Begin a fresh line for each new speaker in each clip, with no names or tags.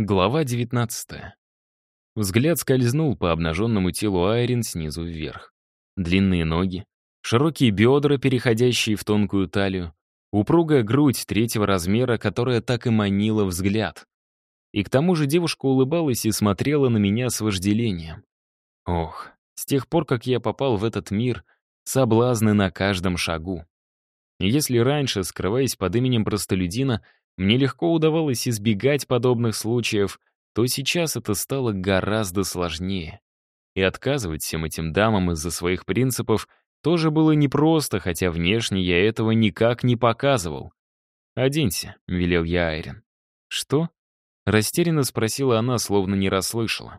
Глава 19. Взгляд скользнул по обнаженному телу Айрин снизу вверх. Длинные ноги, широкие бедра, переходящие в тонкую талию, упругая грудь третьего размера, которая так и манила взгляд. И к тому же девушка улыбалась и смотрела на меня с вожделением. Ох, с тех пор, как я попал в этот мир, соблазны на каждом шагу. Если раньше, скрываясь под именем простолюдина, мне легко удавалось избегать подобных случаев, то сейчас это стало гораздо сложнее. И отказывать всем этим дамам из-за своих принципов тоже было непросто, хотя внешне я этого никак не показывал. «Оденься», — велел я Айрин. «Что?» — растерянно спросила она, словно не расслышала.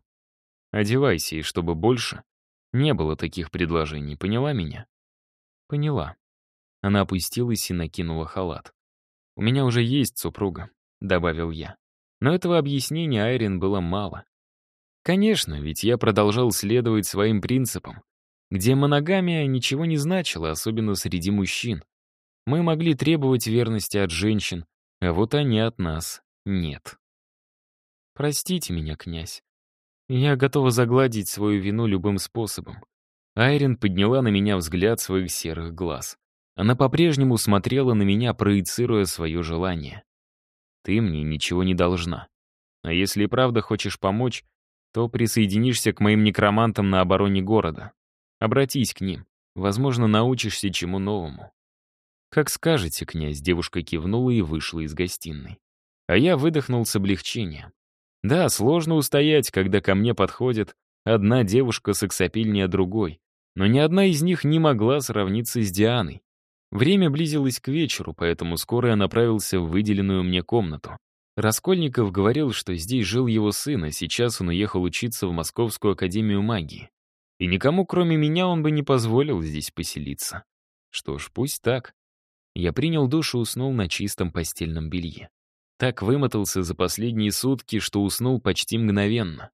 «Одевайся, и чтобы больше не было таких предложений, поняла меня?» «Поняла». Она опустилась и накинула халат. «У меня уже есть супруга», — добавил я. Но этого объяснения Айрин было мало. Конечно, ведь я продолжал следовать своим принципам, где моногамия ничего не значила, особенно среди мужчин. Мы могли требовать верности от женщин, а вот они от нас нет. Простите меня, князь. Я готова загладить свою вину любым способом. Айрин подняла на меня взгляд своих серых глаз. Она по-прежнему смотрела на меня, проецируя свое желание. «Ты мне ничего не должна. А если и правда хочешь помочь, то присоединишься к моим некромантам на обороне города. Обратись к ним. Возможно, научишься чему новому». «Как скажете, князь», — девушка кивнула и вышла из гостиной. А я выдохнул с облегчением. Да, сложно устоять, когда ко мне подходит одна девушка сексапильнее другой, но ни одна из них не могла сравниться с Дианой. Время близилось к вечеру, поэтому скоро я направился в выделенную мне комнату. Раскольников говорил, что здесь жил его сын, а сейчас он уехал учиться в Московскую академию магии. И никому, кроме меня, он бы не позволил здесь поселиться. Что ж, пусть так. Я принял душ и уснул на чистом постельном белье. Так вымотался за последние сутки, что уснул почти мгновенно.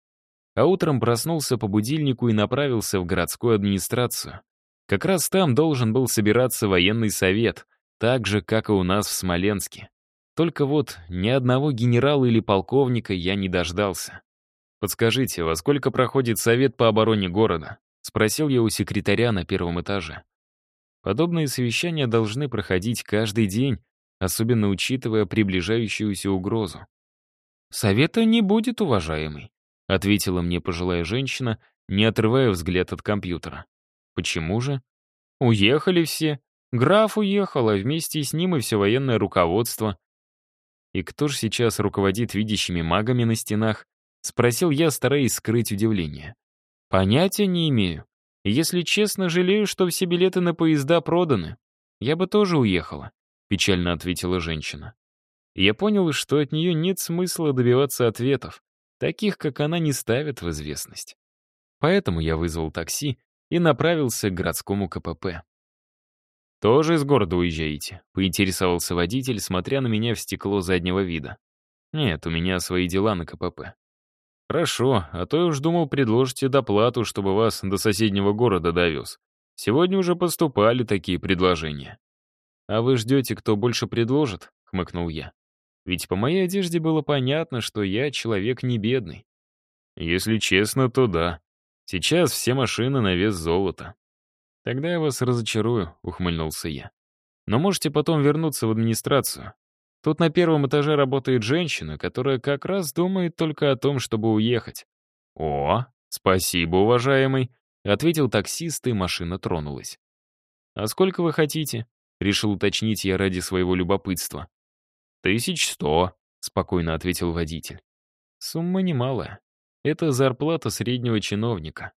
А утром проснулся по будильнику и направился в городскую администрацию, как раз там должен был собираться военный совет, так же, как и у нас в Смоленске. Только вот ни одного генерала или полковника я не дождался. «Подскажите, во сколько проходит совет по обороне города?» — спросил я у секретаря на первом этаже. Подобные совещания должны проходить каждый день, особенно учитывая приближающуюся угрозу. «Совета не будет, уважаемый», — ответила мне пожилая женщина, не отрывая взгляд от компьютера. Почему же? Уехали все. Граф уехал, а вместе с ним и все военное руководство. И кто же сейчас руководит видящими магами на стенах? Спросил я, стараясь скрыть удивление. Понятия не имею. Если честно, жалею, что все билеты на поезда проданы. Я бы тоже уехала, печально ответила женщина. Я понял, что от нее нет смысла добиваться ответов, таких, как она не ставит в известность. Поэтому я вызвал такси и направился к городскому КПП. «Тоже из города уезжаете?» — поинтересовался водитель, смотря на меня в стекло заднего вида. «Нет, у меня свои дела на КПП». «Хорошо, а то я уж думал, предложите доплату, чтобы вас до соседнего города довез. Сегодня уже поступали такие предложения». «А вы ждете, кто больше предложит?» — хмыкнул я. «Ведь по моей одежде было понятно, что я человек не бедный». «Если честно, то да», Сейчас все машины на вес золота. Тогда я вас разочарую, ухмыльнулся я. Но можете потом вернуться в администрацию. Тут на первом этаже работает женщина, которая как раз думает только о том, чтобы уехать. О, спасибо, уважаемый, ответил таксист, и машина тронулась. А сколько вы хотите? Решил уточнить я ради своего любопытства. «Тысяч сто», — спокойно ответил водитель. Сумма немалая. Это зарплата среднего чиновника.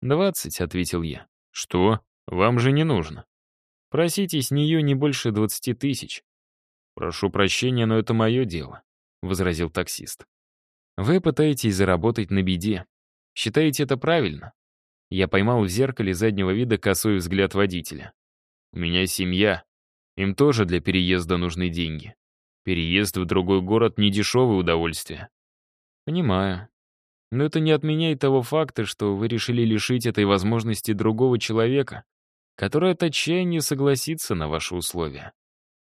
«Двадцать», — ответил я. «Что? Вам же не нужно. Просите с нее не больше двадцати тысяч». «Прошу прощения, но это мое дело», — возразил таксист. «Вы пытаетесь заработать на беде. Считаете это правильно?» Я поймал в зеркале заднего вида косой взгляд водителя. «У меня семья. Им тоже для переезда нужны деньги. Переезд в другой город — не дешевое удовольствие». «Понимаю. Но это не отменяет того факта, что вы решили лишить этой возможности другого человека, который от отчаяния согласится на ваши условия.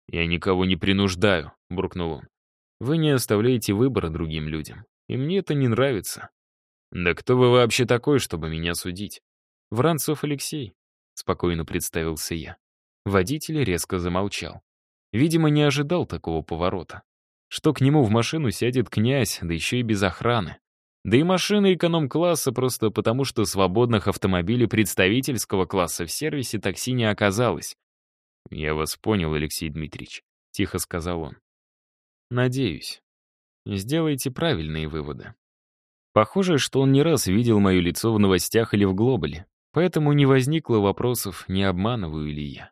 «Я никого не принуждаю», — буркнул он. Вы не оставляете выбора другим людям. И мне это не нравится. Да кто вы вообще такой, чтобы меня судить? Вранцов Алексей, спокойно представился я. Водитель резко замолчал. Видимо, не ожидал такого поворота. Что к нему в машину сядет князь, да еще и без охраны. Да и машина эконом-класса просто потому, что свободных автомобилей представительского класса в сервисе такси не оказалось. «Я вас понял, Алексей Дмитриевич», — тихо сказал он. «Надеюсь. Сделайте правильные выводы». Похоже, что он не раз видел мое лицо в новостях или в Глобале, поэтому не возникло вопросов, не обманываю ли я.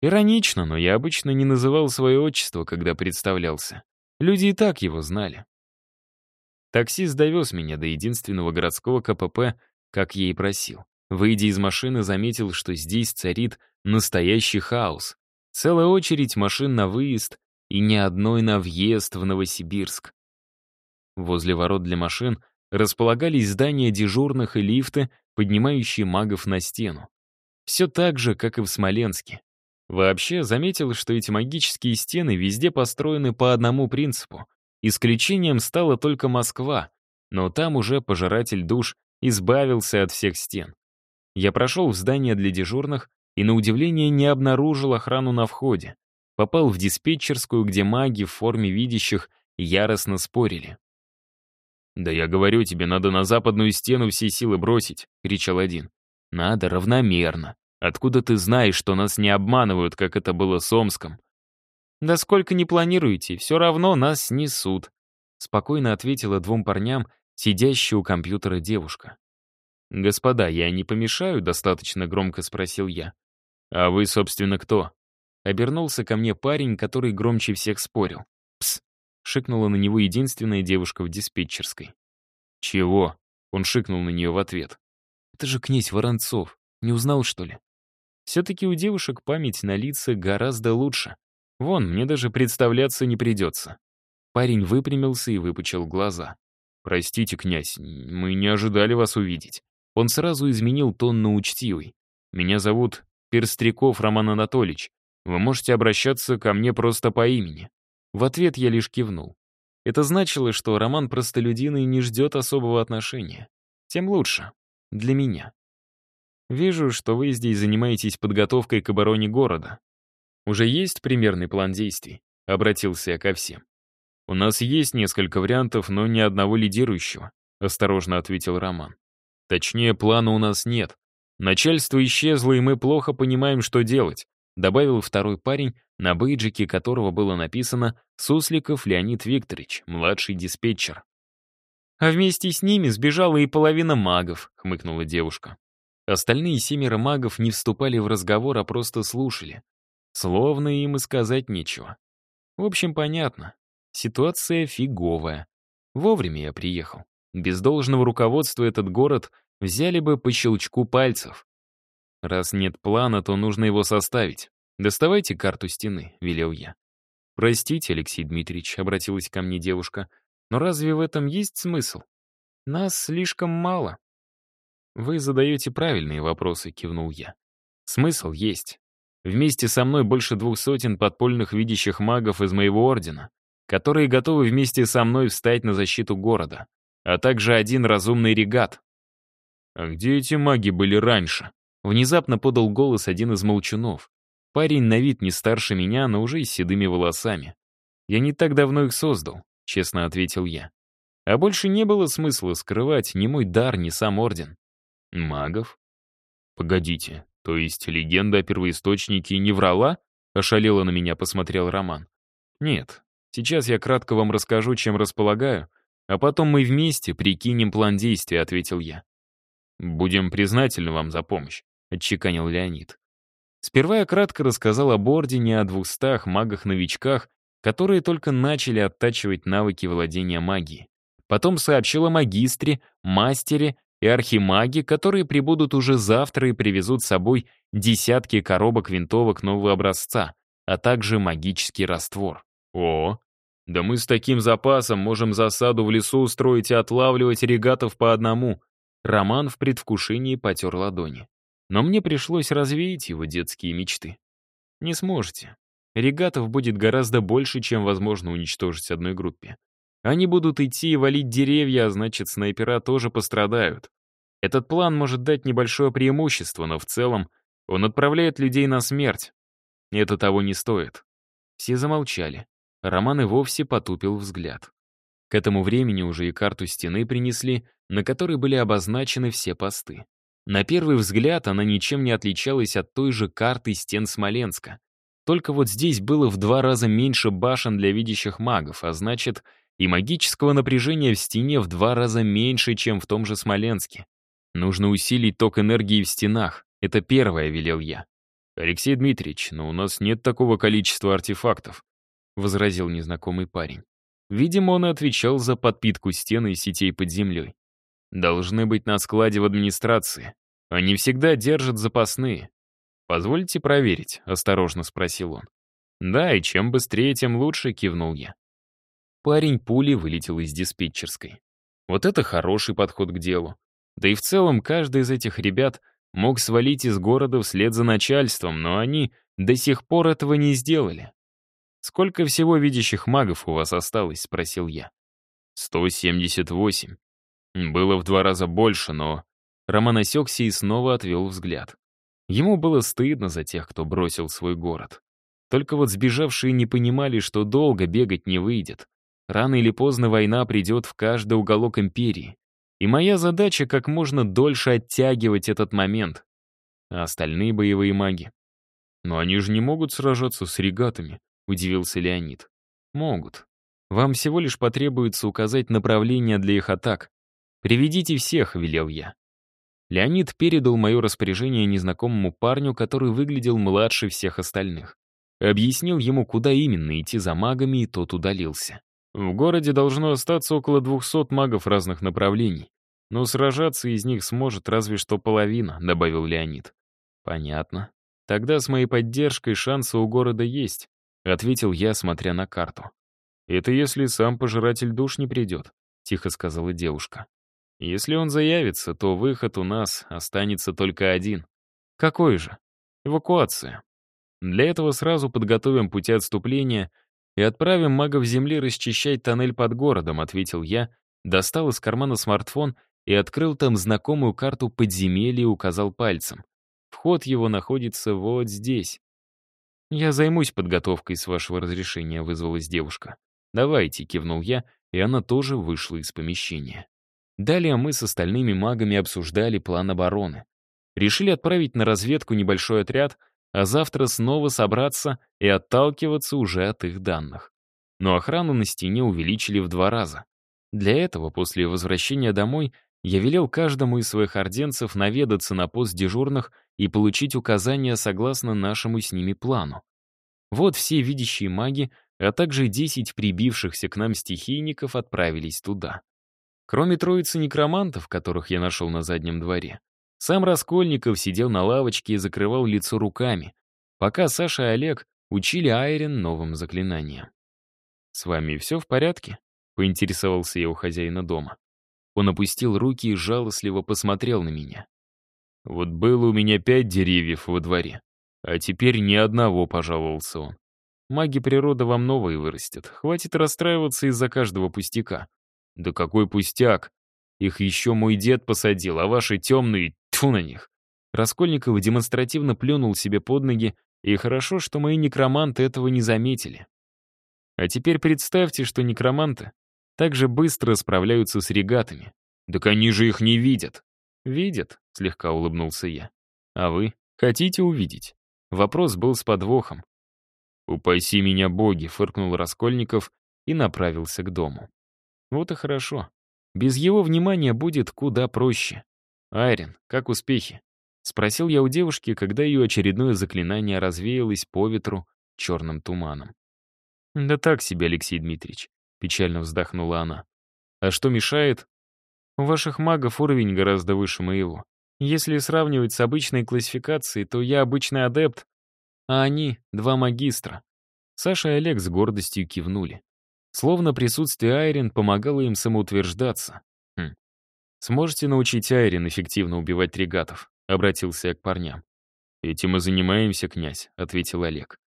Иронично, но я обычно не называл свое отчество, когда представлялся. Люди и так его знали. Таксист довез меня до единственного городского КПП, как я и просил. Выйдя из машины, заметил, что здесь царит настоящий хаос. Целая очередь машин на выезд и ни одной на въезд в Новосибирск. Возле ворот для машин располагались здания дежурных и лифты, поднимающие магов на стену. Все так же, как и в Смоленске. Вообще, заметил, что эти магические стены везде построены по одному принципу. Исключением стала только Москва, но там уже пожиратель душ избавился от всех стен. Я прошел в здание для дежурных и, на удивление, не обнаружил охрану на входе. Попал в диспетчерскую, где маги в форме видящих яростно спорили. «Да я говорю тебе, надо на западную стену все силы бросить», — кричал один. «Надо равномерно. Откуда ты знаешь, что нас не обманывают, как это было с Омском?» «Да сколько не планируете, все равно нас снесут», — спокойно ответила двум парням, сидящая у компьютера девушка. «Господа, я не помешаю?» — достаточно громко спросил я. «А вы, собственно, кто?» Обернулся ко мне парень, который громче всех спорил. «Пс!» — шикнула на него единственная девушка в диспетчерской. «Чего?» — он шикнул на нее в ответ. «Это же князь Воронцов. Не узнал, что ли?» Все-таки у девушек память на лица гораздо лучше. Вон, мне даже представляться не придется. Парень выпрямился и выпучил глаза. «Простите, князь, мы не ожидали вас увидеть». Он сразу изменил тон на учтивый. «Меня зовут Перстряков Роман Анатольевич. Вы можете обращаться ко мне просто по имени». В ответ я лишь кивнул. Это значило, что Роман простолюдиный не ждет особого отношения. Тем лучше. Для меня. Вижу, что вы здесь занимаетесь подготовкой к обороне города. Уже есть примерный план действий? Обратился я ко всем. У нас есть несколько вариантов, но ни одного лидирующего, осторожно ответил Роман. Точнее, плана у нас нет. Начальство исчезло, и мы плохо понимаем, что делать», добавил второй парень, на бейджике которого было написано «Сусликов Леонид Викторович, младший диспетчер». «А вместе с ними сбежала и половина магов», — хмыкнула девушка. Остальные семеро магов не вступали в разговор, а просто слушали. Словно им и сказать нечего. В общем, понятно. Ситуация фиговая. Вовремя я приехал. Без должного руководства этот город взяли бы по щелчку пальцев. Раз нет плана, то нужно его составить. «Доставайте карту стены», — велел я. «Простите, Алексей Дмитриевич», — обратилась ко мне девушка, «но разве в этом есть смысл? Нас слишком мало». «Вы задаете правильные вопросы», — кивнул я. «Смысл есть. Вместе со мной больше двух сотен подпольных видящих магов из моего ордена, которые готовы вместе со мной встать на защиту города а также один разумный регат. «А где эти маги были раньше?» Внезапно подал голос один из молчунов. Парень на вид не старше меня, но уже и с седыми волосами. «Я не так давно их создал», — честно ответил я. А больше не было смысла скрывать ни мой дар, ни сам орден. Магов? Погодите, то есть легенда о первоисточнике не врала? Ошалело на меня посмотрел Роман. Нет, сейчас я кратко вам расскажу, чем располагаю, «А потом мы вместе прикинем план действий», — ответил я. «Будем признательны вам за помощь», — отчеканил Леонид. Сперва я кратко рассказал об Ордене, о двухстах магах-новичках, которые только начали оттачивать навыки владения магией. Потом сообщил о магистре, мастере и архимаге, которые прибудут уже завтра и привезут с собой десятки коробок винтовок нового образца, а также магический раствор. О, да мы с таким запасом можем засаду в лесу устроить и отлавливать регатов по одному. Роман в предвкушении потер ладони. Но мне пришлось развеять его детские мечты. Не сможете. регатов будет гораздо больше, чем возможно уничтожить одной группе. Они будут идти и валить деревья, а значит, снайпера тоже пострадают. Этот план может дать небольшое преимущество, но в целом он отправляет людей на смерть. Это того не стоит. Все замолчали. Роман и вовсе потупил взгляд. К этому времени уже и карту стены принесли, на которой были обозначены все посты. На первый взгляд она ничем не отличалась от той же карты стен Смоленска. Только вот здесь было в два раза меньше башен для видящих магов, а значит, и магического напряжения в стене в два раза меньше, чем в том же Смоленске. Нужно усилить ток энергии в стенах. Это первое, велел я. «Алексей Дмитриевич, но у нас нет такого количества артефактов», — возразил незнакомый парень. Видимо, он отвечал за подпитку стены и сетей под землей. «Должны быть на складе в администрации. Они всегда держат запасные. Позвольте проверить», — осторожно спросил он. «Да, и чем быстрее, тем лучше», — кивнул я. Парень пули вылетел из диспетчерской. Вот это хороший подход к делу. Да и в целом каждый из этих ребят мог свалить из города вслед за начальством, но они до сих пор этого не сделали. «Сколько всего видящих магов у вас осталось?» — спросил я. «178. Было в два раза больше, но...» Роман осекся и снова отвел взгляд. Ему было стыдно за тех, кто бросил свой город. Только вот сбежавшие не понимали, что долго бегать не выйдет. Рано или поздно война придет в каждый уголок империи. И моя задача как можно дольше оттягивать этот момент. А остальные боевые маги? Но они же не могут сражаться с регатами, удивился Леонид. Могут. Вам всего лишь потребуется указать направление для их атак. Приведите всех, велел я. Леонид передал мое распоряжение незнакомому парню, который выглядел младше всех остальных. Объяснил ему, куда именно идти за магами, и тот удалился. В городе должно остаться около 200 магов разных направлений, но сражаться из них сможет разве что половина», — добавил Леонид. «Понятно. Тогда с моей поддержкой шансы у города есть», — ответил я, смотря на карту. «Это если сам пожиратель душ не придет», — тихо сказала девушка. «Если он заявится, то выход у нас останется только один. Какой же? Эвакуация. Для этого сразу подготовим пути отступления — и отправим магов Земли расчищать тоннель под городом», — ответил я, достал из кармана смартфон и открыл там знакомую карту подземелья и указал пальцем. Вход его находится вот здесь. «Я займусь подготовкой, с вашего разрешения», — вызвалась девушка. «Давайте», — кивнул я, и она тоже вышла из помещения. Далее мы с остальными магами обсуждали план обороны. Решили отправить на разведку небольшой отряд, а завтра снова собраться и отталкиваться уже от их данных. Но охрану на стене увеличили в два раза. Для этого, после возвращения домой, я велел каждому из своих орденцев наведаться на пост дежурных и получить указания согласно нашему с ними плану. Вот все видящие маги, а также 10 прибившихся к нам стихийников отправились туда. Кроме троицы некромантов, которых я нашел на заднем дворе, сам Раскольников сидел на лавочке и закрывал лицо руками, пока Саша и Олег учили Айрин новым заклинаниям. «С вами все в порядке?» — поинтересовался я у хозяина дома. Он опустил руки и жалостливо посмотрел на меня. «Вот было у меня пять деревьев во дворе, а теперь ни одного», — пожаловался он. «Маги природы вам новые вырастят. Хватит расстраиваться из-за каждого пустяка». «Да какой пустяк! Их еще мой дед посадил, а ваши темные Тьфу на них. Раскольников демонстративно плюнул себе под ноги, и хорошо, что мои некроманты этого не заметили. А теперь представьте, что некроманты так же быстро справляются с регатами. Так они же их не видят. Видят, слегка улыбнулся я. А вы хотите увидеть? Вопрос был с подвохом. «Упаси меня, боги!» — фыркнул Раскольников и направился к дому. Вот и хорошо. Без его внимания будет куда проще. «Айрин, как успехи?» — спросил я у девушки, когда ее очередное заклинание развеялось по ветру черным туманом. «Да так себе, Алексей Дмитриевич», — печально вздохнула она. «А что мешает?» «У ваших магов уровень гораздо выше моего. Если сравнивать с обычной классификацией, то я обычный адепт, а они — два магистра». Саша и Олег с гордостью кивнули. Словно присутствие Айрин помогало им самоутверждаться. «Сможете научить Айрин эффективно убивать регатов?» — обратился я к парням. «Этим и занимаемся, князь», — ответил Олег.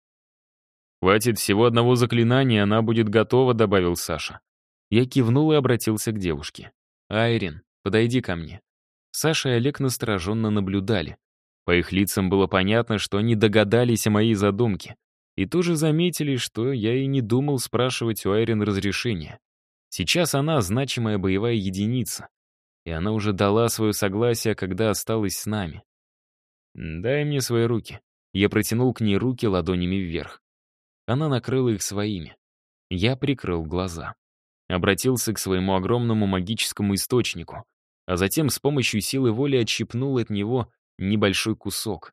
«Хватит всего одного заклинания, она будет готова», — добавил Саша. Я кивнул и обратился к девушке. «Айрин, подойди ко мне». Саша и Олег настороженно наблюдали. По их лицам было понятно, что они догадались о моей задумке. И тоже заметили, что я и не думал спрашивать у Айрин разрешения. Сейчас она значимая боевая единица. И она уже дала свое согласие, когда осталась с нами. «Дай мне свои руки». Я протянул к ней руки ладонями вверх. Она накрыла их своими. Я прикрыл глаза. Обратился к своему огромному магическому источнику, а затем с помощью силы воли отщипнул от него небольшой кусок.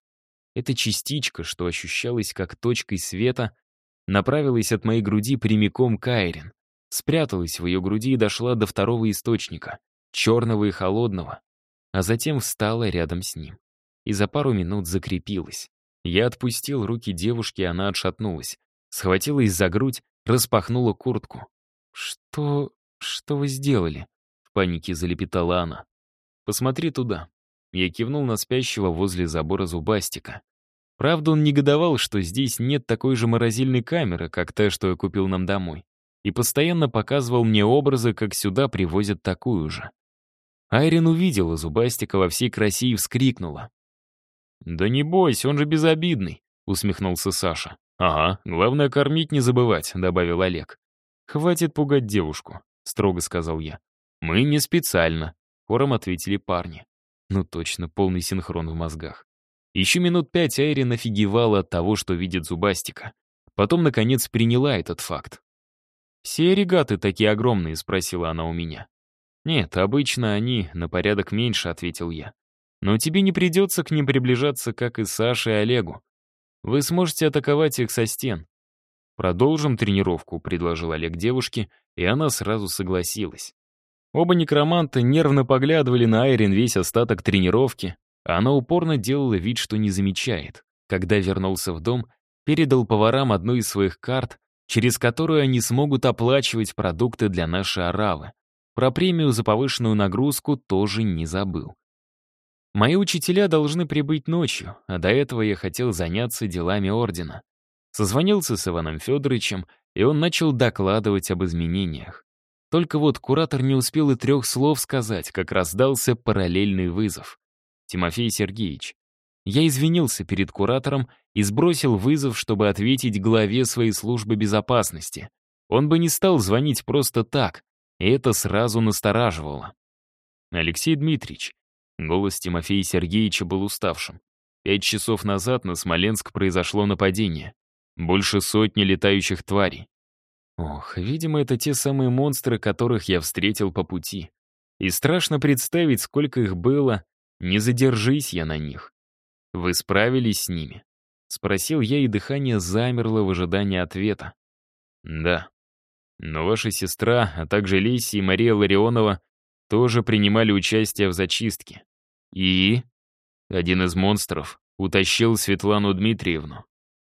Эта частичка, что ощущалась как точкой света, направилась от моей груди прямиком к Айрин, спряталась в ее груди и дошла до второго источника, черного и холодного, а затем встала рядом с ним. И за пару минут закрепилась. Я отпустил руки девушки, она отшатнулась схватилась за грудь, распахнула куртку. «Что... что вы сделали?» — в панике залепетала она. «Посмотри туда». Я кивнул на спящего возле забора зубастика. Правда, он негодовал, что здесь нет такой же морозильной камеры, как та, что я купил нам домой, и постоянно показывал мне образы, как сюда привозят такую же. Айрин увидела зубастика во всей красе и вскрикнула. «Да не бойся, он же безобидный», — усмехнулся Саша. «Ага, главное кормить не забывать», — добавил Олег. «Хватит пугать девушку», — строго сказал я. «Мы не специально», — хором ответили парни. Ну точно, полный синхрон в мозгах. Еще минут пять Айрин офигевала от того, что видит зубастика. Потом, наконец, приняла этот факт. «Все регаты такие огромные?» — спросила она у меня. «Нет, обычно они на порядок меньше», — ответил я. «Но тебе не придется к ним приближаться, как и Саше и Олегу. Вы сможете атаковать их со стен. Продолжим тренировку, предложил Олег девушке, и она сразу согласилась. Оба некроманта нервно поглядывали на Айрин весь остаток тренировки, а она упорно делала вид, что не замечает. Когда вернулся в дом, передал поварам одну из своих карт, через которую они смогут оплачивать продукты для нашей аравы. Про премию за повышенную нагрузку тоже не забыл. Мои учителя должны прибыть ночью, а до этого я хотел заняться делами ордена. Созвонился с Иваном Федоровичем, и он начал докладывать об изменениях. Только вот куратор не успел и трех слов сказать, как раздался параллельный вызов. «Тимофей Сергеевич, я извинился перед куратором и сбросил вызов, чтобы ответить главе своей службы безопасности. Он бы не стал звонить просто так, и это сразу настораживало. Алексей Дмитриевич, Голос Тимофея Сергеевича был уставшим. Пять часов назад на Смоленск произошло нападение. Больше сотни летающих тварей. Ох, видимо, это те самые монстры, которых я встретил по пути. И страшно представить, сколько их было. Не задержись я на них. Вы справились с ними? Спросил я, и дыхание замерло в ожидании ответа. Да. Но ваша сестра, а также Леся и Мария Ларионова тоже принимали участие в зачистке. И один из монстров утащил Светлану Дмитриевну.